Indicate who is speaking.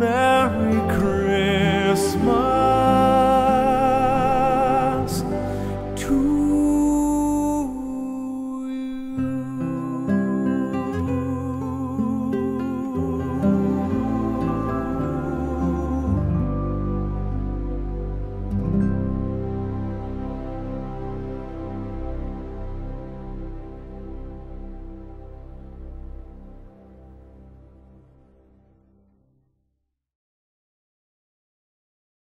Speaker 1: Merry Christmas.